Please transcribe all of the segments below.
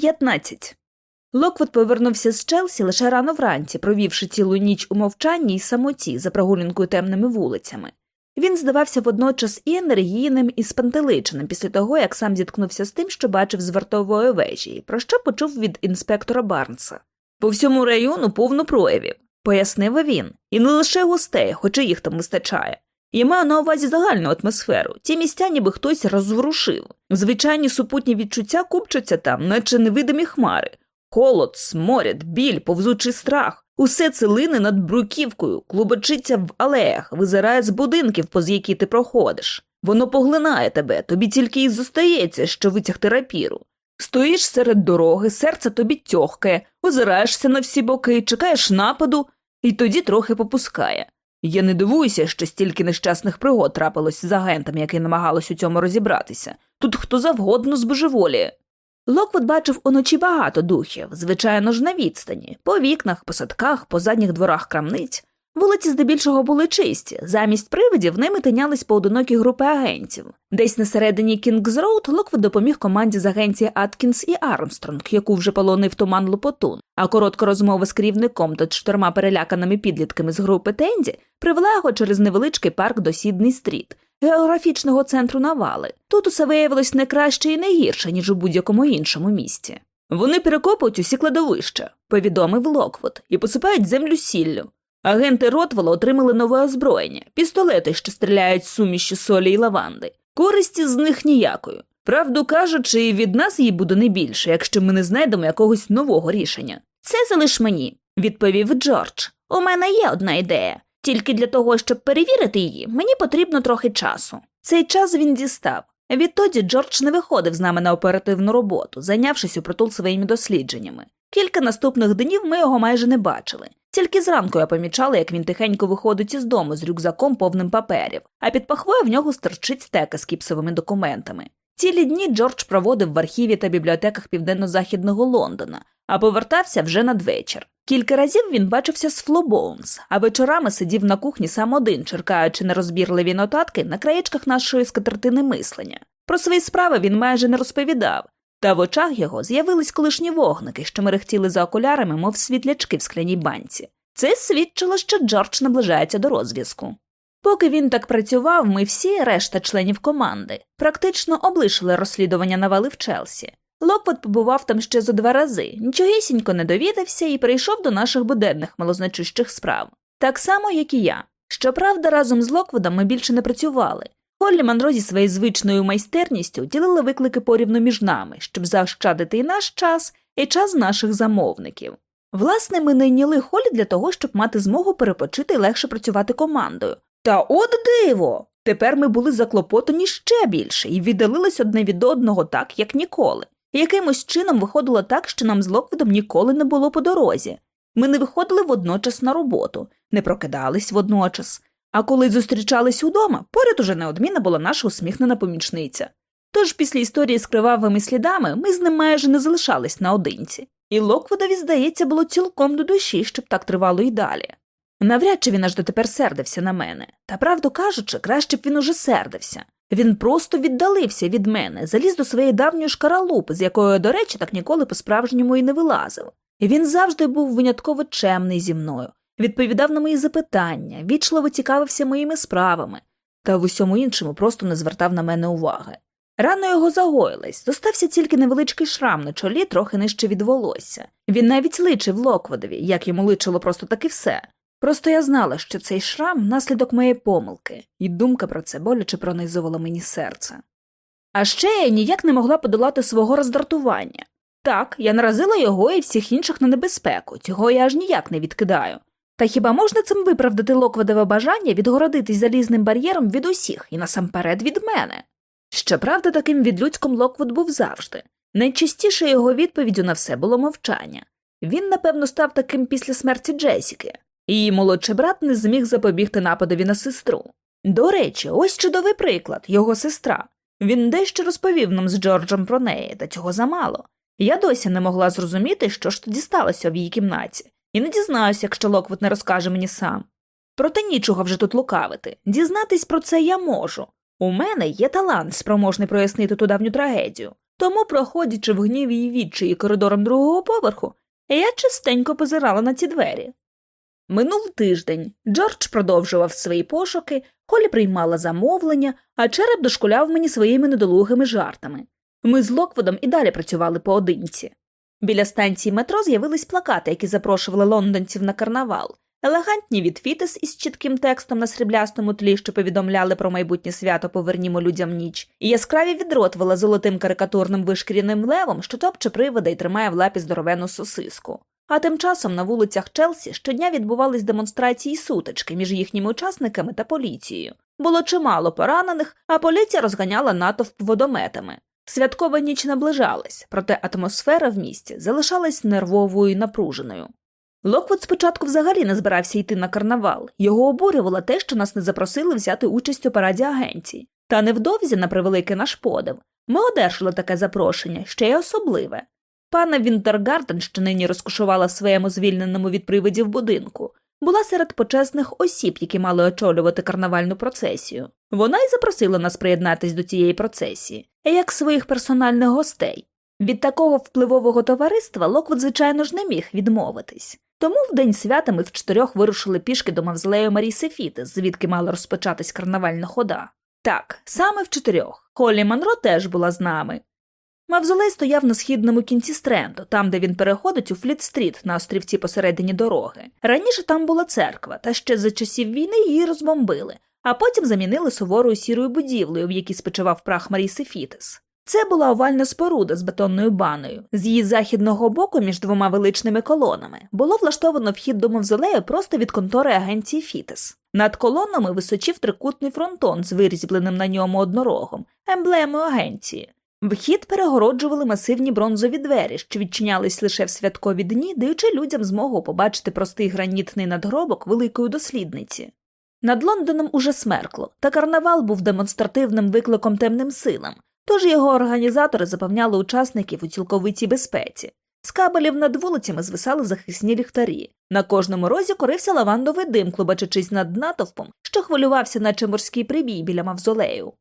15. Локвуд повернувся з Челсі лише рано вранці, провівши цілу ніч у мовчанні й самоті за прогулянкою темними вулицями. Він здавався водночас і енергійним, і спантеличеним після того, як сам зіткнувся з тим, що бачив з вартової вежі, про що почув від інспектора Барнса. По всьому району повно проявів, пояснив він, і не лише гостей, хоча їх там вистачає. Я маю на увазі загальну атмосферу. Ті місця ніби хтось розворушив. Звичайні супутні відчуття купчаться там, наче невидимі хмари. Холод, сморяд, біль, повзучий страх. Усе це лине над бруківкою, клубочиться в алеях, визирає з будинків, поз які ти проходиш. Воно поглинає тебе, тобі тільки й зостається, що витягти рапіру. Стоїш серед дороги, серце тобі тьохкає, озираєшся на всі боки, чекаєш нападу, і тоді трохи попускає. Я не дивуюся, що стільки нещасних пригод трапилось з агентами, які намагались у цьому розібратися. Тут хто завгодно збожеволіє. Локвуд бачив уночі багато духів, звичайно ж на відстані, по вікнах, по садках, по задніх дворах крамниць. Вулиці здебільшого були чисті, замість привидів ними тинялись поодинокі групи агентів. Десь на середині Кінгс-Роуд Локвуд допоміг команді з агенції Аткінс і Армстронг, яку вже полонив туман Лопотун, а коротка розмова з керівником та чотирма переляканими підлітками з групи Тенді привела його через невеличкий парк до Сідний стріт, географічного центру навали. Тут усе виявилось не краще і не гірше, ніж у будь-якому іншому місті. Вони перекопують усі кладовища, повідомив Локвуд, і посипають землю сіллю. Агенти Ротвела отримали нове озброєння, пістолети, що стріляють суміші солі й лаванди. Користі з них ніякої. Правду кажучи, від нас її буде не більше, якщо ми не знайдемо якогось нового рішення. Це залиш мені, відповів Джордж. У мене є одна ідея. Тільки для того, щоб перевірити її, мені потрібно трохи часу. Цей час він дістав. Відтоді Джордж не виходив з нами на оперативну роботу, зайнявшись у притул своїми дослідженнями. Кілька наступних днів ми його майже не бачили. Тільки зранку я помічала, як він тихенько виходить із дому з рюкзаком повним паперів, а під пахвою в нього стерчить стека з кіпсовими документами. Цілі дні Джордж проводив в архіві та бібліотеках південно-західного Лондона, а повертався вже надвечір. Кілька разів він бачився з Флобоунс, а вечорами сидів на кухні сам один, черкаючи нерозбірливі нотатки на краєчках нашої скатертини мислення. Про свої справи він майже не розповідав, та в очах його з'явились колишні вогники, що мерехтіли за окулярами, мов світлячки в скляній банці. Це свідчило, що Джордж наближається до розв'язку. Поки він так працював, ми всі, решта членів команди, практично облишили розслідування навали в Челсі. Локвуд побував там ще зо два рази, нічогісінько не довідався і прийшов до наших буденних малозначущих справ, так само, як і я. Щоправда, разом з Локвудом ми більше не працювали. Холлі Манро зі своєю звичною майстерністю ділили виклики порівну між нами, щоб заощадити і наш час, і час наших замовників. Власне, ми найняли Холлі для того, щоб мати змогу перепочити і легше працювати командою. Та от диво! Тепер ми були заклопотані ще більше і віддалились одне від одного так, як ніколи. Якимось чином виходило так, що нам з Локвідом ніколи не було по дорозі. Ми не виходили водночас на роботу, не прокидались водночас. А коли зустрічались удома, поряд уже неодмінно була наша усміхнена помічниця. Тож після історії з кривавими слідами ми з ним майже не залишались наодинці, і Локвудові, здається, було цілком до душі, щоб так тривало і далі. Навряд чи він аж дотепер сердився на мене, та правду кажучи, краще б він уже сердився. Він просто віддалився від мене, заліз до своєї давньої шкаралупи, з якої, до речі, так ніколи по-справжньому і не вилазив. І він завжди був винятково чемний зі мною, відповідав на мої запитання, вічливо цікавився моїми справами, та в усьому іншому просто не звертав на мене уваги. Рано його загоїлись, зостався тільки невеличкий шрам на чолі, трохи нижче від волосся. Він навіть личив Локводові, як йому личило просто таки все. Просто я знала, що цей шрам наслідок моєї помилки, і думка про це боляче пронизувала мені серце. А ще я ніяк не могла подолати свого роздратування. Так, я наразила його і всіх інших на небезпеку, цього я аж ніяк не відкидаю. Та хіба можна цим виправдати Локводове бажання відгородитись залізним бар'єром від усіх і насамперед від мене? Щоправда, таким відлюдськом Локвуд був завжди. Найчастіше його відповіддю на все було мовчання. Він, напевно, став таким після смерті Джесіки. Її молодший брат не зміг запобігти нападові на сестру. До речі, ось чудовий приклад його сестра. Він дещо розповів нам з Джорджем про неї, та цього замало. Я досі не могла зрозуміти, що ж тоді сталося в її кімнаті, і не дізнаюся, якщо Локвуд не розкаже мені сам. Проте нічого вже тут лукавити. Дізнатись про це я можу. У мене є талант, спроможний прояснити ту давню трагедію. Тому, проходячи в гніві й відчаї коридором другого поверху, я частенько позирала на ці двері. Минув тиждень. Джордж продовжував свої пошуки, Холі приймала замовлення, а череп дошкуляв мені своїми недолугими жартами. Ми з Локводом і далі працювали поодинці. Біля станції метро з'явились плакати, які запрошували лондонців на карнавал, елегантні від із чітким текстом на сріблястому тлі, що повідомляли про майбутнє свято Повернімо людям ніч, і яскраві відротвила золотим карикатурним вишкіряним левом, що топче привода і тримає в лапі здоровену сосиску. А тим часом на вулицях Челсі щодня відбувались демонстрації сутички між їхніми учасниками та поліцією. Було чимало поранених, а поліція розганяла натовп водометами. Святкова ніч наближалась, проте атмосфера в місті залишалась нервовою і напруженою. Локвуд спочатку взагалі не збирався йти на карнавал, його обурювало те, що нас не запросили взяти участь у параді агенцій. Та невдовзі, на превеликий наш подив, ми одержали таке запрошення, ще й особливе. Панна Вінтергарден, що нині розкошувала в своєму звільненому від привидів будинку, була серед почесних осіб, які мали очолювати карнавальну процесію. Вона й запросила нас приєднатись до цієї процесії, як своїх персональних гостей. Від такого впливового товариства Локвуд, звичайно ж, не міг відмовитись. Тому в день свята ми в чотирьох вирушили пішки до мавзолею Марісси Фіттес, звідки мала розпочатись карнавальна хода. Так, саме в чотирьох. Холі Монро теж була з нами. Мавзолей стояв на східному кінці стренду, там, де він переходить у Фліт-стріт на острівці посередині дороги. Раніше там була церква, та ще за часів війни її розбомбили, а потім замінили суворою сірою будівлею, в якій спочивав прах Марісси Фіттес. Це була овальна споруда з бетонною банею. З її західного боку, між двома величними колонами, було влаштовано вхід до мавзолею просто від контори агенції Фітес. Над колонами височив трикутний фронтон з вирізбленим на ньому однорогом, емблемою агенції. Вхід перегороджували масивні бронзові двері, що відчинялись лише в святкові дні, даючи людям змогу побачити простий гранітний надгробок великої дослідниці. Над Лондоном уже смеркло, та карнавал був демонстративним викликом темним силам, тож його організатори запевняли учасників у цілковитій безпеці. З кабелів над вулицями звисали захисні ліхтарі. На кожному розі корився лавандовий дим, клубачачись над натовпом, що хвилювався, наче морський прибій біля мавзолею.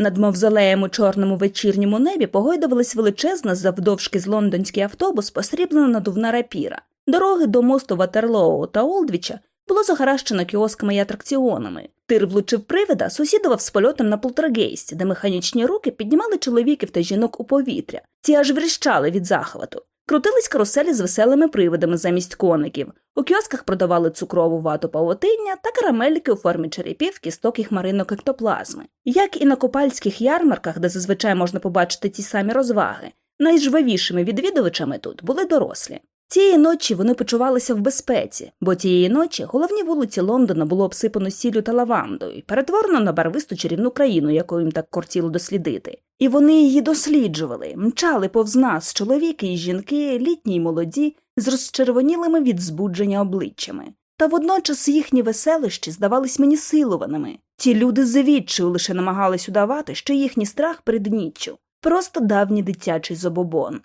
Над мавзолеєм у чорному вечірньому небі погойдувалась величезна завдовжки з лондонський автобус, посріблена надувна рапіра. Дороги до мосту Ватерлоу та Олдвіча було загаращено кіосками і атракціонами. Тир влучив привида, сусідував з польотом на полтергейсті, де механічні руки піднімали чоловіків та жінок у повітря. Ці аж вріщали від захвату. Крутились каруселі з веселими привидами замість коників. У кіосках продавали цукрову вату павутиння та карамельки у формі черепів, кісток і хмаринок ектоплазми. Як і на копальських ярмарках, де зазвичай можна побачити ті самі розваги, найжвавішими відвідувачами тут були дорослі. Цієї ночі вони почувалися в безпеці, бо тієї ночі головні вулиці Лондона було обсипано сіллю та лавандою перетворено на барвисту чарівну країну, яку їм так кортіло дослідити. І вони її досліджували, мчали повз нас чоловіки і жінки, літні й молоді, з розчервонілими від збудження обличчями. Та водночас їхні веселищі здавались мені силуваними. Ті люди завідчою лише намагались удавати, що їхній страх перед ніччю просто давній дитячий забобон.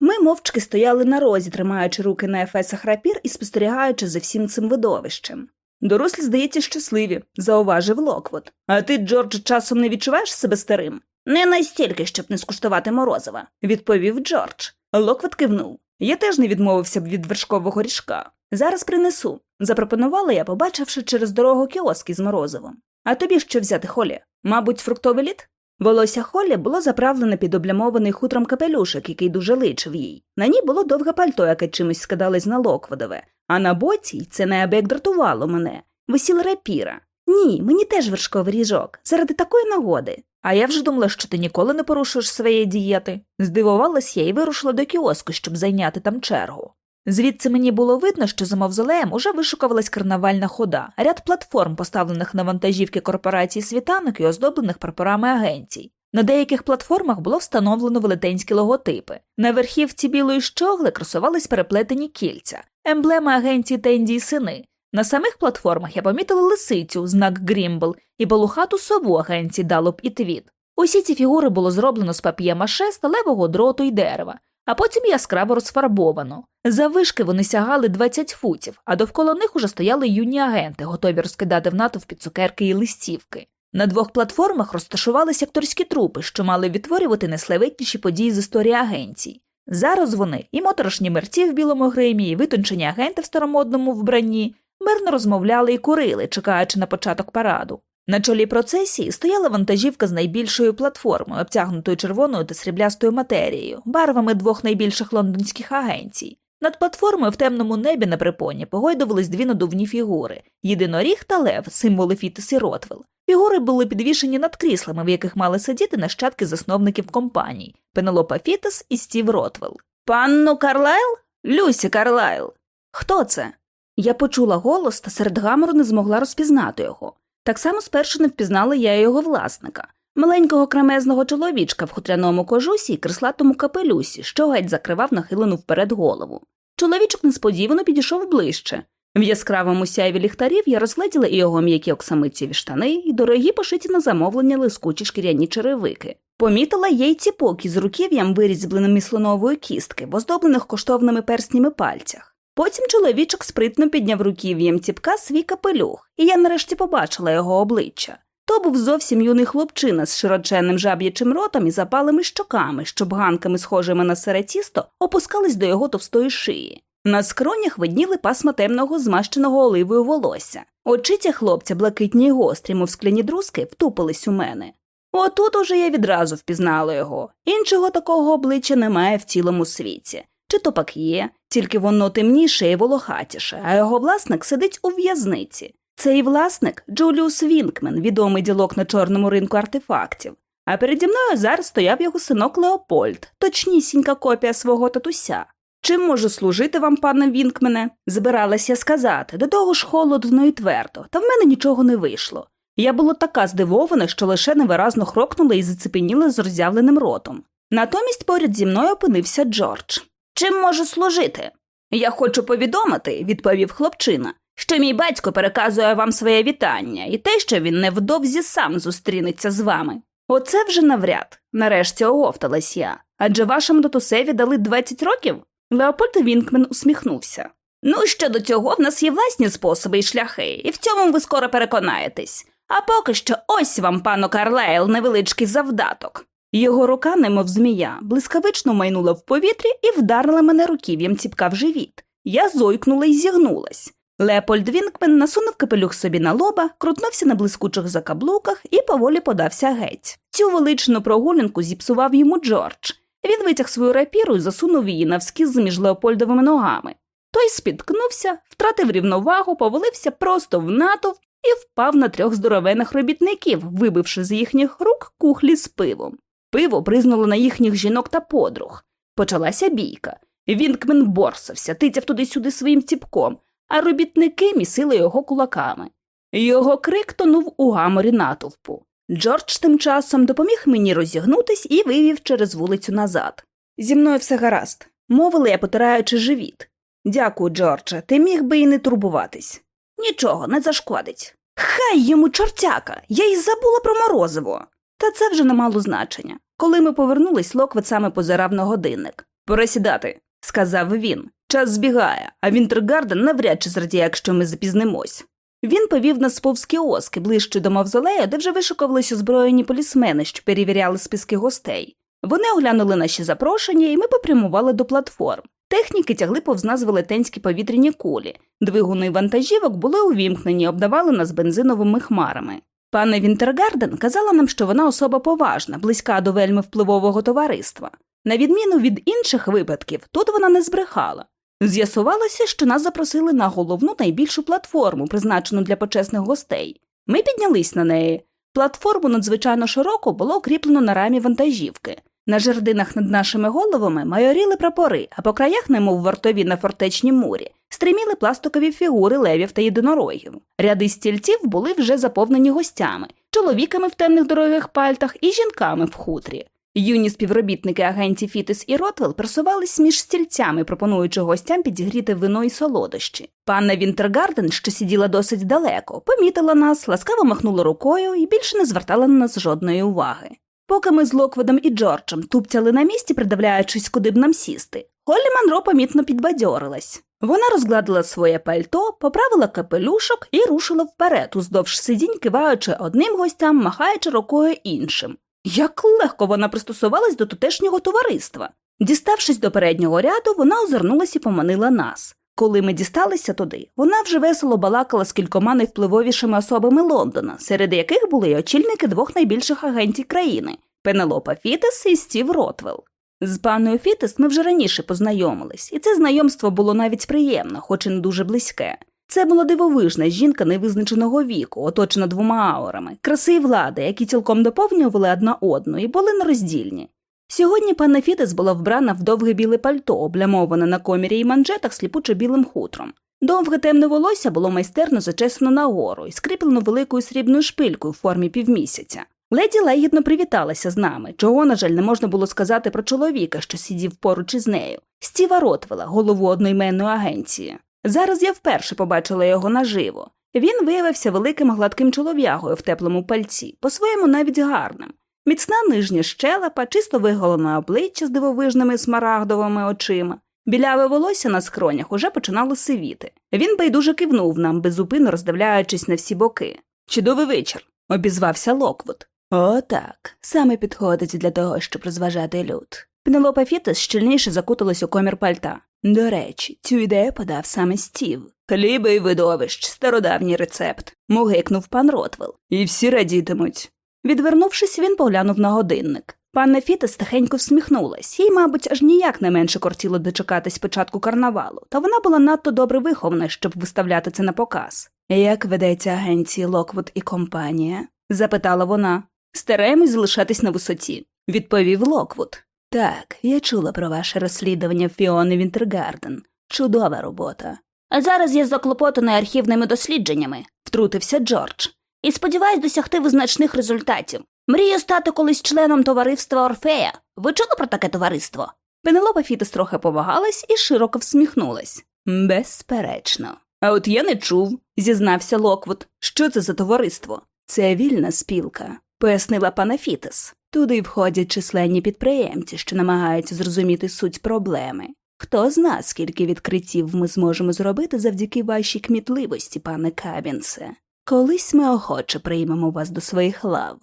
Ми мовчки стояли на розі, тримаючи руки на ефесах рапір і спостерігаючи за всім цим видовищем. Дорослі, здається, щасливі, зауважив Локвуд. А ти, Джордж, часом не відчуваєш себе старим? Не настільки, щоб не скуштувати морозива, відповів Джордж. Локвуд кивнув. Я теж не відмовився б від вершкового ріжка. Зараз принесу, запропонувала я, побачивши через дорогу кіоски з морозивом. А тобі що взяти, Холі? Мабуть, фруктовий лід? Волосся Холлі було заправлене під облямований хутром капелюшок, який дуже личив їй. На ній було довге пальто, яке чимось скидалось на локводове, а на боці, це неабияк дратувало мене, висіла рапіра. Ні, мені теж вершковий ріжок, заради такої нагоди. А я вже думала, що ти ніколи не порушуєш своєї дієти. Здивувалась я і вирушила до кіоску, щоб зайняти там чергу. Звідси мені було видно, що за мавзолеєм уже вишукувалась карнавальна хода, ряд платформ, поставлених на вантажівки корпорації світанок і оздоблених прапорами агенцій. На деяких платформах було встановлено велетенські логотипи. На верхівці білої щогли красувались переплетені кільця, емблема агенції Тенді сини. На самих платформах я помітила лисицю, знак Грімбл, і балухату сову агенції Далоп і Твіт. Усі ці фігури було зроблено з пап'є-маше, сталевого дроту й дерева а потім яскраво розфарбовано. Завишки вони сягали 20 футів, а довкола них уже стояли юні агенти, готові розкидати в натовпі цукерки і листівки. На двох платформах розташувалися акторські трупи, що мали відтворювати найславетніші події з історії агенцій. Зараз вони і моторошні мерці в білому гримі, і витончені агенти в старомодному вбранні мирно розмовляли і курили, чекаючи на початок параду. На чолі процесії стояла вантажівка з найбільшою платформою, обтягнутою червоною та сріблястою матерією, барвами двох найбільших лондонських агенцій. Над платформою в темному небі на припоні погойдувались дві надувні фігури єдиноріг та лев, символи Фітес і Ротвел. Фігури були підвішені над кріслами, в яких мали сидіти нащадки засновників компаній Пенелопа Фітес і Стів Ротвел. Панну Карлайл? Люсі Карлайл. Хто це? Я почула голос та серед гамору не змогла розпізнати його. Так само спершу не впізнала я його власника, маленького кремезного чоловічка в хутряному кожусі і крислатому капелюсі, що геть закривав нахилену вперед голову. Чоловічок несподівано підійшов ближче. В яскравому сяйві ліхтарів я розгледіла і його м'які оксамитцеві штани, і дорогі пошиті на замовлення лискучі шкіряні черевики. Помітила їй ціпок із руків'ям, вирізбленим із слонової кістки, в оздоблених коштовними перснями пальцях. Потім чоловічок спритно підняв руків'ям ціпка свій капелюх, і я нарешті побачила його обличчя. То був зовсім юний хлопчина з широченним жаб'ячим ротом і запалими щоками, що бганками, схожими на сере тісто, опускались до його товстої шиї. На скронях видніли пасма темного змащеного оливою волосся. Очиця хлопця, блакитні й гострі, мов скляні друзки, втупились у мене. Отут уже я відразу впізнала його. Іншого такого обличчя немає в цілому світі. Чи то пак є, тільки воно темніше і волохатіше, а його власник сидить у в'язниці. Цей власник Джуліус Вінкмен, відомий ділок на чорному ринку артефактів. А переді мною зараз стояв його синок Леопольд, точнісінька копія свого татуся. Чим можу служити вам, пане Вінкмене? Збиралася сказати, до того ж холодно і твердо, та в мене нічого не вийшло. Я була така здивована, що лише невиразно хрокнула і зацепеніла з роззявленим ротом. Натомість поряд зі мною опинився Джордж. Чим можу служити? Я хочу повідомити, відповів хлопчина, що мій батько переказує вам своє вітання і те, що він невдовзі сам зустрінеться з вами. Оце вже навряд, нарешті оговталась я. Адже вашому татусеві дали 20 років? Леопольд Вінкмен усміхнувся. Ну, щодо цього, в нас є власні способи і шляхи, і в цьому ви скоро переконаєтесь. А поки що ось вам, пану Карлайл, невеличкий завдаток. Його рука, немов змія, блискавично майнула в повітрі і вдарила мене руків'ям ціпка в живіт. Я зойкнула і зігнулась. Леопольд Вінкмен насунув капелюх собі на лоба, крутнувся на блискучих закаблуках і поволі подався геть. Цю величну прогулянку зіпсував йому Джордж. Він витяг свою рапіру і засунув її навскіз між Леопольдовими ногами. Той спіткнувся, втратив рівновагу, повалився просто в натовп і впав на трьох здоровених робітників, вибивши з їхніх рук кухлі з пивом. Пиво бризнуло на їхніх жінок та подруг. Почалася бійка. Вінкмен борсався, тицяв туди-сюди своїм ціпком, а робітники місили його кулаками. Його крик тонув у гаморі натовпу. Джордж тим часом допоміг мені розігнутись і вивів через вулицю назад. Зі мною все гаразд, мовила я, потираючи живіт. Дякую, Джордже, ти міг би і не турбуватись. Нічого, не зашкодить. Хай йому чортяка, я й забула про морозиво. Та це вже не мало значення. Коли ми повернулись, Локвет саме позирав на годинник. Пора сідати, сказав він. Час збігає, а Вінтергарден навряд чи зрадіє, якщо ми запізнимось. Він повів нас повз кіоски ближче до мавзолею, де вже вишикувались озброєні полісмени, що перевіряли списки гостей. Вони оглянули наші запрошення, і ми попрямували до платформ. Техніки тягли повз нас велетенські повітряні кулі. Двигуни вантажівок були увімкнені, обдавали нас бензиновими хмарами. Пане Вінтергарден казала нам, що вона особа поважна, близька до вельми впливового товариства. На відміну від інших випадків, тут вона не збрехала. З'ясувалося, що нас запросили на головну найбільшу платформу, призначену для почесних гостей. Ми піднялись на неї. Платформу надзвичайно широко було укріплено на рамі вантажівки. На жердинах над нашими головами майоріли прапори, а по краях, немов вартові на фортечнім мурі, стриміли пластикові фігури левів та єдинорогів. Ряди стільців були вже заповнені гостями, чоловіками в темних дорогих пальтах і жінками в хутрі. Юні співробітники агенції Фітес і Ротвелл просувались між стільцями, пропонуючи гостям підігріте вино і солодощі. Панна Вінтергарден, що сиділа досить далеко, помітила нас, ласкаво махнула рукою і більше не звертала на нас жодної уваги. Поки ми з Локвудом і Джорджем тупцяли на місці, придивляючись, куди б нам сісти, Холлі Манро помітно підбадьорилась. Вона розгладила своє пальто, поправила капелюшок і рушила вперед, уздовж сидінь, киваючи одним гостям, махаючи рукою іншим. Як легко вона пристосувалась до тутешнього товариства. Діставшись до переднього ряду, вона озирнулась і поманила нас. Коли ми дісталися туди, вона вже весело балакала з кількома найвпливовішими особами Лондона, серед яких були й очільники двох найбільших агентів країни Пенелопа Фітес і Стів Ротвелл. З паною Фітес ми вже раніше познайомились, і це знайомство було навіть приємне, хоч і не дуже близьке. Це була дивовижна жінка невизначеного віку, оточена двома аурами, краси і влади, які цілком доповнювали одна одну і були нероздільні. Сьогодні пана Фітес була вбрана в довге біле пальто, облямоване на комірі і манжетах сліпучо білим хутром. Довге темне волосся було майстерно зачесано нагору і скріплено великою срібною шпилькою в формі півмісяця. Леді лагідно привіталася з нами, чого, на жаль, не можна було сказати про чоловіка, що сидів поруч із нею, Стіва Ротвела, голову одноіменної агенції. Зараз я вперше побачила його наживо. Він виявився великим гладким чолов'ягою в теплому пальці, по-своєму навіть гарним. Міцна нижня щелепа, чисто виголене обличчя з дивовижними смарагдовими очима. Біляве волосся на скронях уже починало сивіти. Він байдуже кивнув нам, безупинно роздивляючись на всі боки. Чудовий вечір, обізвався Локвуд. О, так, саме підходить для того, щоб розважати люд. Пенелопа Фітес щільніше закуталась у комір пальта. До речі, цю ідею подав саме Стів. Хліба і видовищ, стародавній рецепт, мугикнув пан Ротвел. І всі радітимуть. Відвернувшись, він поглянув на годинник. Панна Фітес тихенько всміхнулась, їй, мабуть, аж ніяк не менше кортіло дочекатись початку карнавалу, та вона була надто добре вихована, щоб виставляти це напоказ. Як ведеться агенції Локвуд і компанія? запитала вона. Стараємось залишатись на висоті, відповів Локвуд. Так, я чула про ваше розслідування Фіони Вінтергарден. Чудова робота. А зараз я заклопотаний архівними дослідженнями, втрутився Джордж, і сподіваюсь досягти визначних результатів. Мрію стати колись членом товариства Орфея. Ви чули про таке товариство? Пенелопа Фітес трохи повагалась і широко всміхнулась. Безперечно. А от я не чув, зізнався Локвуд. Що це за товариство? Це вільна спілка, пояснила панна Фітес. Туди входять численні підприємці, що намагаються зрозуміти суть проблеми. Хто зна, скільки відкриттів ми зможемо зробити завдяки вашій кмітливості, пане Каббінсе. Колись ми охоче приймемо вас до своїх лав.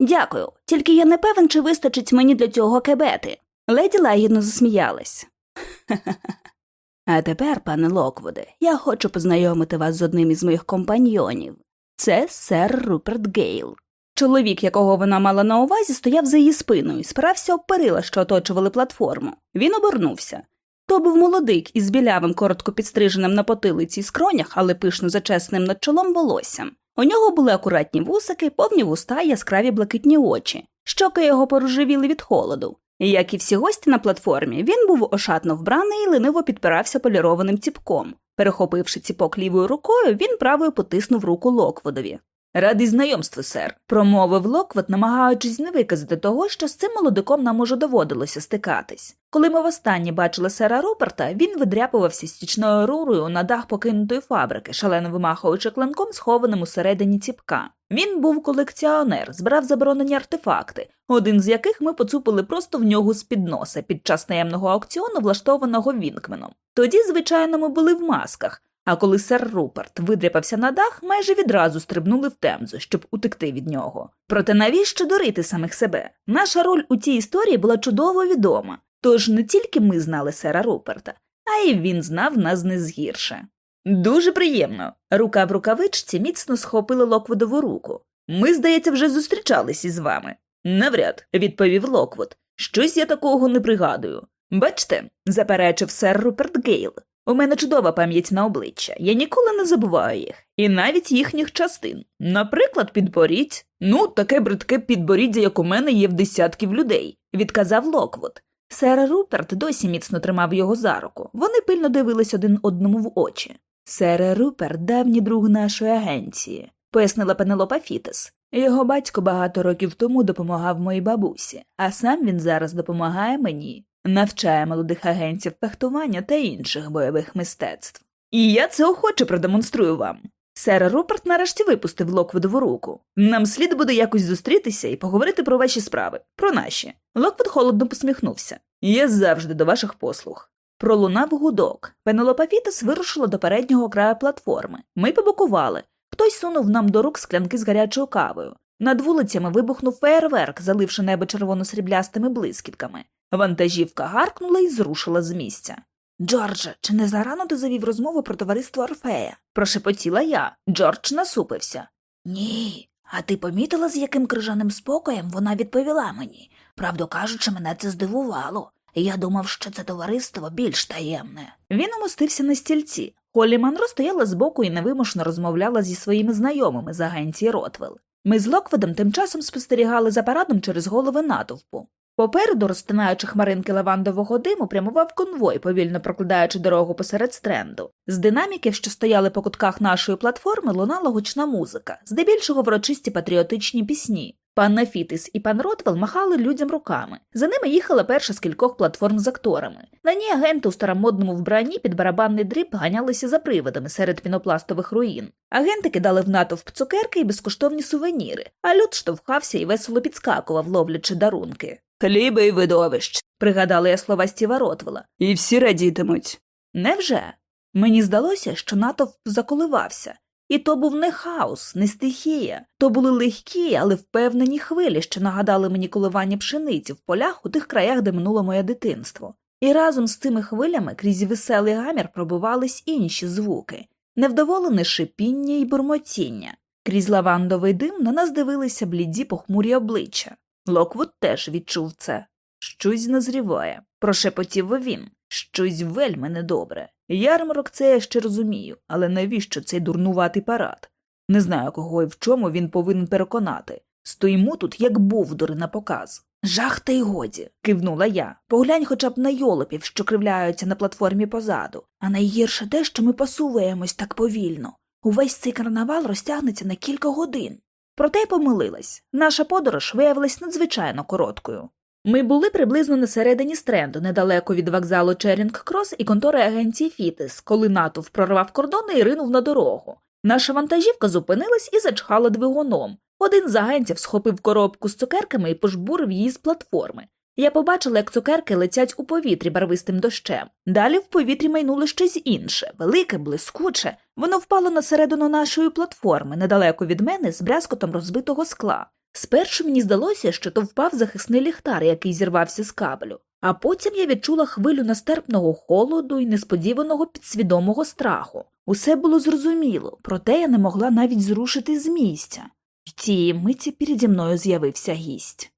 Дякую, тільки я не певен, чи вистачить мені для цього кебети. Леді лагідно засміялась. А тепер, пане Локвуде, я хочу познайомити вас з одним із моїх компаньйонів. Це сер Руперт Гейл. Чоловік, якого вона мала на увазі, стояв за її спиною спирався об перила, що оточували платформу. Він обернувся. То був молодик із білявим, коротко підстриженим на потилиці скронях, але пишно зачесним над чолом волоссям. У нього були акуратні вусики, повні вуста й яскраві блакитні очі. Щоки його порожевіли від холоду. Як і всі гості на платформі, він був ошатно вбраний і лениво підпирався полірованим ціпком. Перехопивши ціпок лівою рукою, він правою потиснув руку Локводові. Радий знайомству, сер, промовив Локвот, намагаючись не виказати того, що з цим молодиком нам уже доводилося стикатись. Коли ми востаннє бачили сера Руперта, він видряпувався стічною рурою на дах покинутої фабрики, шалено вимахуючи клинком, схованим усередині ціпка. Він був колекціонер, збирав заборонені артефакти, один з яких ми поцупили просто в нього з під носа під час таємного аукціону, влаштованого Вінкменом. Тоді, звичайно, ми були в масках. А коли сер Руперт видряпався на дах, майже відразу стрибнули в Темзу, щоб утекти від нього. Проте навіщо дурити самих себе? Наша роль у цій історії була чудово відома, тож не тільки ми знали сера Руперта, а й він знав нас не згірше. Дуже приємно. Рука в рукавичці міцно схопила Локвудову руку. Ми, здається, вже зустрічались із вами. Навряд, відповів Локвуд. Щось я такого не пригадую. Бачте, заперечив сер Руперт Гейл. У мене чудова пам'ять на обличчя, я ніколи не забуваю їх, і навіть їхніх частин. Наприклад, підборідь. Ну, таке бридке підборіддя, як у мене, є в десятків людей, відказав Локвуд. Сер Руперт досі міцно тримав його за руку. Вони пильно дивились один одному в очі. Сер Руперт давній друг нашої агенції, пояснила Пенелопа Фітес. Його батько багато років тому допомагав моїй бабусі, а сам він зараз допомагає мені, навчає молодих агентів фехтування та інших бойових мистецтв. І я це охоче продемонструю вам. Сер Руперт нарешті випустив Локвудову руку. Нам слід буде якось зустрітися і поговорити про ваші справи, про наші. Локвуд холодно посміхнувся. Я завжди до ваших послуг. Пролунав гудок. Пенелопа Фітес вирушила до переднього краю платформи. Ми побокували. Хтось сунув нам до рук склянки з гарячою кавою. Над вулицями вибухнув феєрверк, заливши небо червоно-сріблястими блискітками. Вантажівка гаркнула і зрушила з місця. Джордже, чи не зарано ти завів розмову про товариство Орфея? прошепотіла я. Джордж насупився. Ні. А ти помітила, з яким крижаним спокоєм вона відповіла мені? Правду кажучи, мене це здивувало. Я думав, що це товариство більш таємне. Він умостився на стільці. Холлі Манро стояла збоку і невимушено розмовляла зі своїми знайомими з агенції Ротвелл. Ми з Локведом тим часом спостерігали за парадом через голови натовпу. Попереду, розтинаючи хмаринки лавандового диму, прямував конвой, повільно прокладаючи дорогу посеред стренду. З динаміків, що стояли по кутках нашої платформи, лунала гучна музика, здебільшого врочисті патріотичні пісні. Пан Нафітис і пан Ротвел махали людям руками. За ними їхала перша з кількох платформ з акторами. На ній агенти у старомодному вбранні під барабанний дріб ганялися за привидами серед пінопластових руїн. Агенти кидали в натовп цукерки і безкоштовні сувеніри, а люд штовхався і весело підскакував, ловлячи дарунки. Хліба і видовищ, пригадала я слова Стіва Ротвела. І всі радітимуть. Невже? Мені здалося, що натовп заколивався. І то був не хаос, не стихія, то були легкі, але впевнені хвилі, що нагадали мені коливання пшениці в полях у тих краях, де минуло моє дитинство. І разом з цими хвилями крізь веселий гамір пробивались інші звуки, невдоволене шипіння і бурмотіння. Крізь лавандовий дим на нас дивилися бліді похмурі обличчя. Локвуд теж відчув це. Щось назріває, прошепотів він. Щось вельми недобре. Ярмарок це я ще розумію, але навіщо цей дурнуватий парад? Не знаю, кого і в чому він повинен переконати. Стоїмо тут, як бовдури на показ. Жах та й годі, кивнула я. Поглянь хоча б на йолопів, що кривляються на платформі позаду. А найгірше те, що ми посуваємось так повільно. Увесь цей карнавал розтягнеться на кілька годин. Проте й помилилась. Наша подорож виявилась надзвичайно короткою. Ми були приблизно на середині стренду, недалеко від вокзалу Черінг Крос і контори агенції Фітис, коли натовп прорвав кордони і ринув на дорогу. Наша вантажівка зупинилась і зачхала двигуном. Один з агентів схопив коробку з цукерками і пожбурив її з платформи. Я побачила, як цукерки летять у повітрі барвистим дощем. Далі в повітрі майнуло щось інше, велике, блискуче. Воно впало на середину нашої платформи, недалеко від мене, з брязкотом розбитого скла. Спершу мені здалося, що то впав захисний ліхтар, який зірвався з кабелю, а потім я відчула хвилю нестерпного холоду і несподіваного підсвідомого страху. Усе було зрозуміло, проте я не могла навіть зрушити з місця. В тієї миті переді мною з'явився гість.